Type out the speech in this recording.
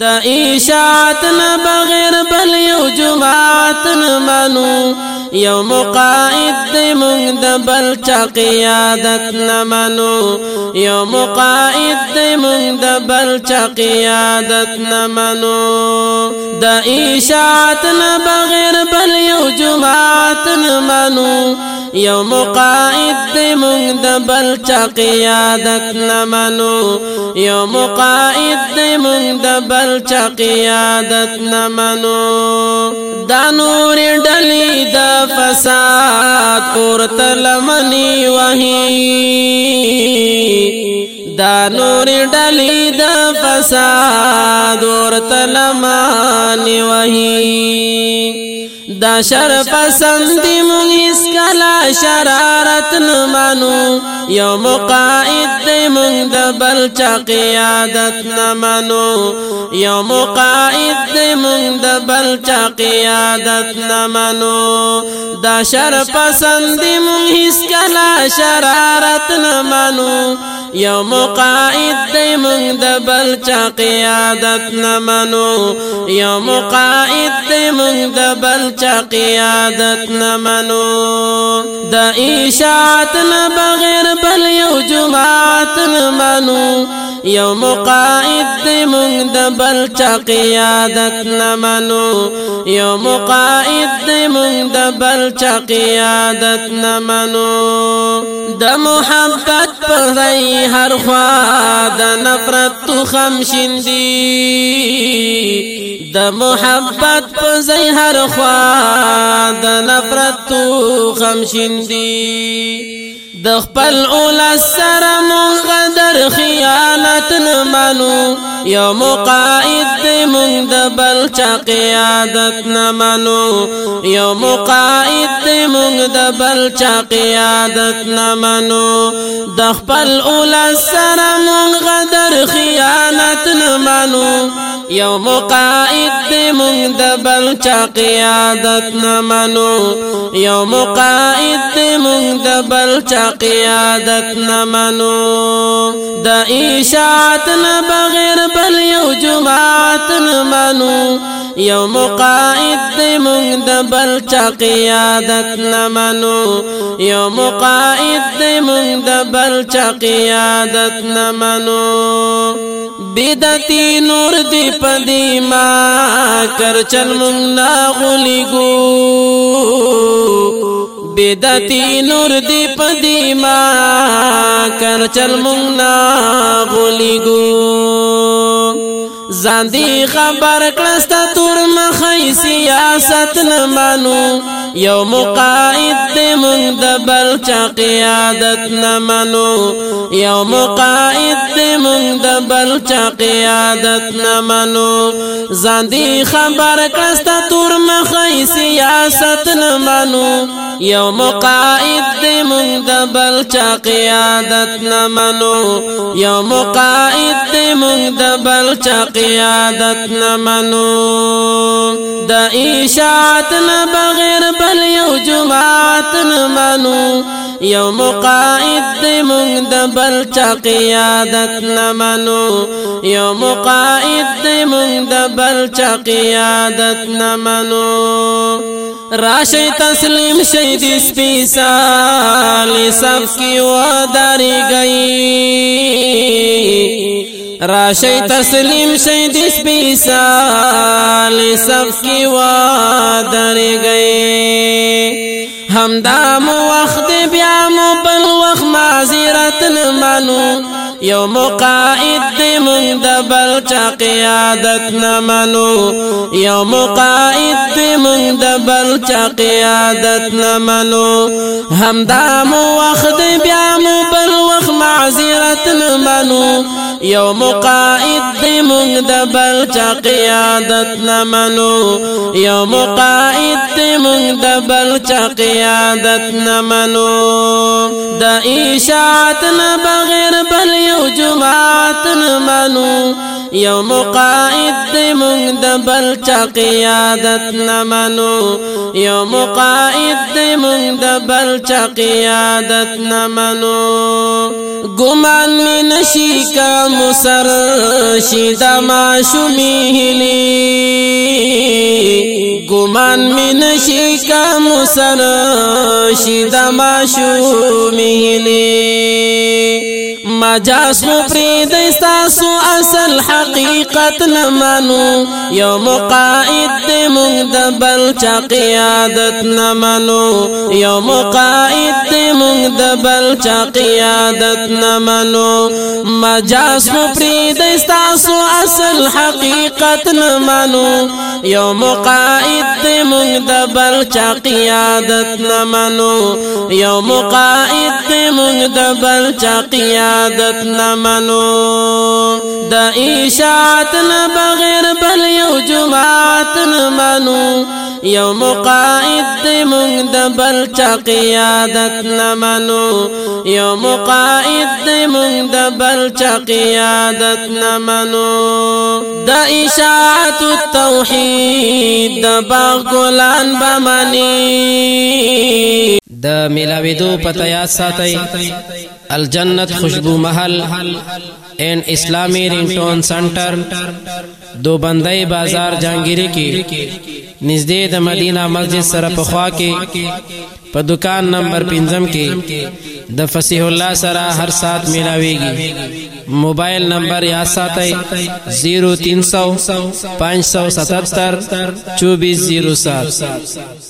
دا اشاعت نه بغیر بل یو جماعت نه منو یو مقاعد دی مونږ د بل چا قیادت نه منو یو مقاعد دی مونږ د بل چا قیادت نه منو د اشاعت نه بغیر بل یو جماعت نه منو یو مقاعد دی مونږ د بل چا قیادت نه منو یو مقاعد دی مونږ د بل چا قیادت نه منو دا نور ډلې د فساد اورته لمني وهي دا نور ډلی د فساد ورته لمانی وهی دا شر پسند دی مونږ هیڅ کلا شرارت نه مانو یو مقاعد دی مونږ د بل چا قیادت نه مانو یو مقاعد دی مونږ د بل چا قیادت نه مانو دا شر پسند دی مونږ هیڅ کلا شرارت نه مانو یو مقاعد دی مونږ د بل چا قیادت نه مانو یو مقاعد دی مونږ د بل چا چا قیادت نه منو د اشاعت بل یو جماعت منو یو مقاعد دی مونږ د بل چا قیادت نه منو یو مقاعد دی مونږ د بل چا قیادت نه منو د محبت په هر خوا د نفرت تو خمشندي د محبت په ځای هر خوا د نفرت تو خمشندي د خپل اول سره مونږ در خیانت نه منو یو مقاعد دې مونږ د بل چا قیادت نه منو یو مقاعد دې مونږ د بل چا قیادت نه منو د خپل اول سره مونږ در خیانت نه منو یو مقاعد دې مونږ د بل چا قیادت نه منو یو مقاعد دې مونږ د بل چا د قیادت نمنو د اشاعت نه بغیر بل یو جماعت نمنو یو مقاعد دی مونږ د بل چا قیادت نمنو یو مقاعد دی مونږ د بل چا قیادت نمنو بدتی نور دی پدی ما کر چل مونږ نا غلی ګو بدتی نور پدی ما کر چل مونږ لا غولي ګو زاندي خبر کړستا تور مخې سیاست نه مانو یو مقاعد دی مونږ د بل چا قیادت نه منو یو مقاعد دی مونږ د بل چا قیادت نه منو ځان دی خبر کړستا تور مخې سیاست نه منو یو مقاعد دی مونږ د بل چا قیادت نه منو یو مقاعد دی مونږ د بل چا قیادت نه منو د اشاعت نه بغیر بل یو جماعت نه منو یو مقاعد دی مونږ د بل چا قیادت نه منو یو مقاعد دی مونږ د بل چا قیادت نه منو راشی تسلیم شید سپیسال سب کی وداری گئی راشی تسلیم شید سپیسال سب کی وادر گئی همدا مو وخت بیا مو بل وخت معذرت نمانو یو مقاعد دی من د بل چا قیادت نمانو یو مقاعد دی من د بل چا قیادت نمانو همدا مو وخت یو مقاعد دی مونږ د بل چا قیادت نه منو یو مقاعد دی مونږ د بل قیادت نه د اشاعت نه بغیر بل یو جماعت نه منو یو مقاعد دی مونږ د بل چا قیادت نه منو یو مقاعد دی مونږ د بل چا قیادت نه منو ګمان می نشي کا مسر شي د ما شومی هلی ګمان می نشي کوم سر شي د ماشومې نه مجاز مو پرې د تاسو اصل حقیقت نه منو یو مقاعد دې مونږ د بل چا قیادت نه منو یو مقاعد دې مونږ د بل چا قیادت نه منو مجاز مو پرې د تاسو اصل حقیقت نه منو یو مقاعد دی مونږ د بل چا قیادت نه منو یو مقاید دی مونږ د بل چا قیادت نه منو د اشاعت نه بغیر بل یو جماعت نه منو یو مقاعد دی مونږ د بل چا قیادت نه منو یو مقاعد دی مونږ د بل چا قیادت نه منو د التوحید د باغ ګلان بمنی د ملاویدو پته یاد ساتئ الجنت خوشبو محل ان اسلامی رینټون سنټر دو بندای بازار جانګيري کې نږدې د مدینه مسجد سره په خوا کې په دکان نمبر 5 کې د فصیح الله سره هر سات ملاويږي موبایل نمبر یاد ساتئ 0300 577 2407